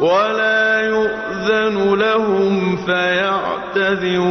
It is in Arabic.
وَلَا يُؤْذَنُ لَهُمْ فَيَعْتَذِرُونَ